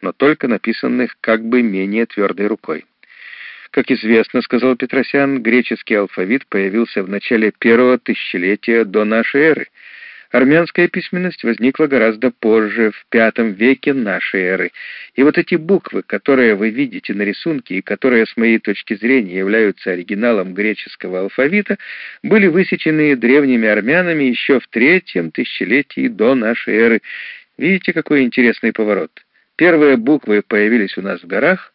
но только написанных как бы менее твердой рукой. Как известно, сказал Петросян, греческий алфавит появился в начале первого тысячелетия до нашей эры. Армянская письменность возникла гораздо позже, в V веке нашей эры. И вот эти буквы, которые вы видите на рисунке и которые, с моей точки зрения, являются оригиналом греческого алфавита, были высечены древними армянами еще в третьем тысячелетии до нашей эры. Видите, какой интересный поворот? Первые буквы появились у нас в горах,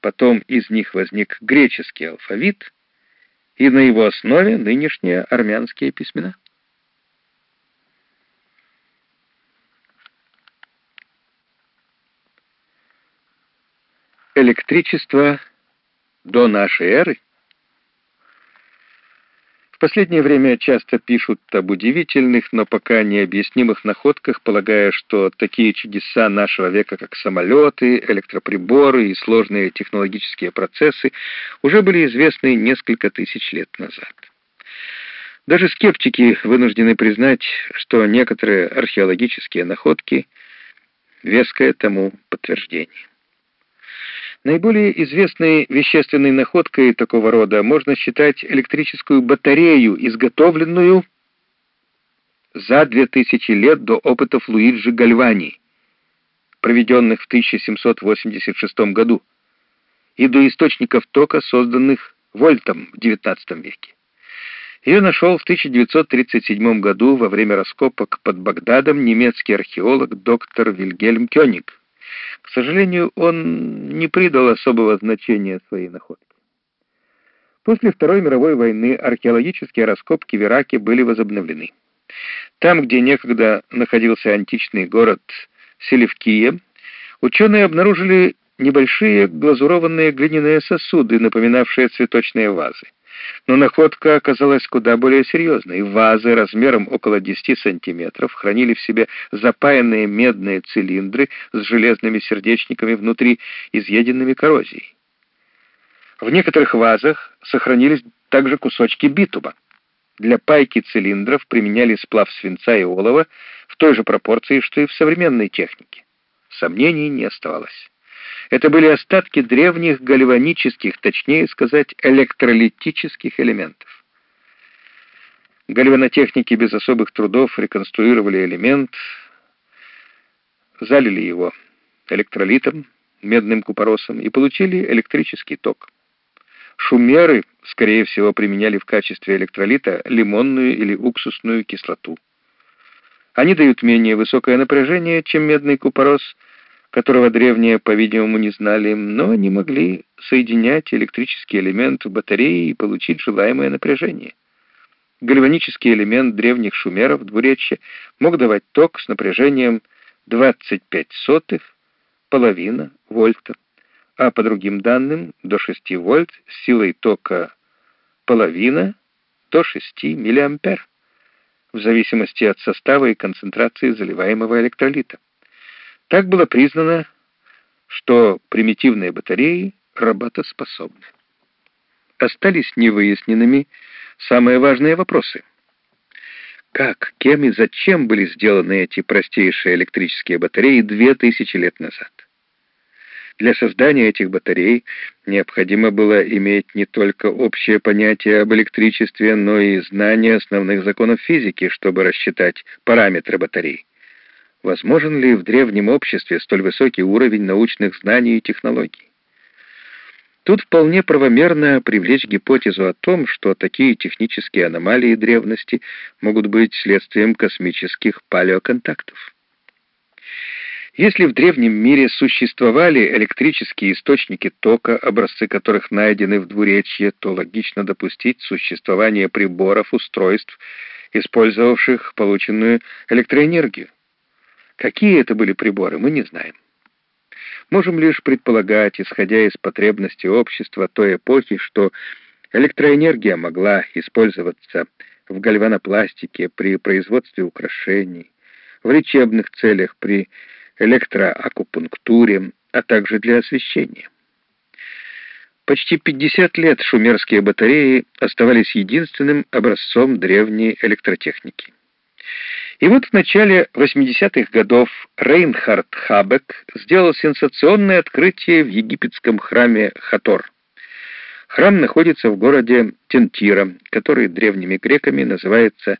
потом из них возник греческий алфавит, и на его основе нынешние армянские письмена. Электричество до нашей эры последнее время часто пишут об удивительных, но пока необъяснимых находках, полагая, что такие чудеса нашего века, как самолеты, электроприборы и сложные технологические процессы, уже были известны несколько тысяч лет назад. Даже скептики вынуждены признать, что некоторые археологические находки — веское тому подтверждение. Наиболее известной вещественной находкой такого рода можно считать электрическую батарею, изготовленную за 2000 лет до опытов Луиджи Гальвани, проведенных в 1786 году, и до источников тока, созданных Вольтом в XIX веке. Ее нашел в 1937 году во время раскопок под Багдадом немецкий археолог доктор Вильгельм Кёник. К сожалению, он не придал особого значения своей находке. После Второй мировой войны археологические раскопки в Ираке были возобновлены. Там, где некогда находился античный город Селевкия, ученые обнаружили небольшие глазурованные глиняные сосуды, напоминавшие цветочные вазы. Но находка оказалась куда более серьезной. Вазы размером около 10 сантиметров хранили в себе запаянные медные цилиндры с железными сердечниками внутри, изъеденными коррозией. В некоторых вазах сохранились также кусочки битума. Для пайки цилиндров применяли сплав свинца и олова в той же пропорции, что и в современной технике. Сомнений не оставалось. Это были остатки древних гальванических, точнее сказать, электролитических элементов. Гальванотехники без особых трудов реконструировали элемент, залили его электролитом, медным купоросом и получили электрический ток. Шумеры, скорее всего, применяли в качестве электролита лимонную или уксусную кислоту. Они дают менее высокое напряжение, чем медный купорос, которого древние, по-видимому, не знали, но они могли соединять электрический элемент в батарее и получить желаемое напряжение. Гальванический элемент древних шумеров двуречья мог давать ток с напряжением 25 сотых, половина вольта, а по другим данным до 6 вольт с силой тока половина до 6 миллиампер, в зависимости от состава и концентрации заливаемого электролита. Так было признано, что примитивные батареи работоспособны. Остались невыясненными самые важные вопросы. Как, кем и зачем были сделаны эти простейшие электрические батареи две тысячи лет назад? Для создания этих батарей необходимо было иметь не только общее понятие об электричестве, но и знание основных законов физики, чтобы рассчитать параметры батарей. Возможен ли в древнем обществе столь высокий уровень научных знаний и технологий? Тут вполне правомерно привлечь гипотезу о том, что такие технические аномалии древности могут быть следствием космических палеоконтактов. Если в древнем мире существовали электрические источники тока, образцы которых найдены в двуречье, то логично допустить существование приборов, устройств, использовавших полученную электроэнергию. Какие это были приборы, мы не знаем. Можем лишь предполагать, исходя из потребностей общества той эпохи, что электроэнергия могла использоваться в гальванопластике при производстве украшений, в лечебных целях при электроакупунктуре, а также для освещения. Почти 50 лет шумерские батареи оставались единственным образцом древней электротехники. И вот в начале 80-х годов Рейнхард Хабек сделал сенсационное открытие в египетском храме Хатор. Храм находится в городе Тентира, который древними греками называется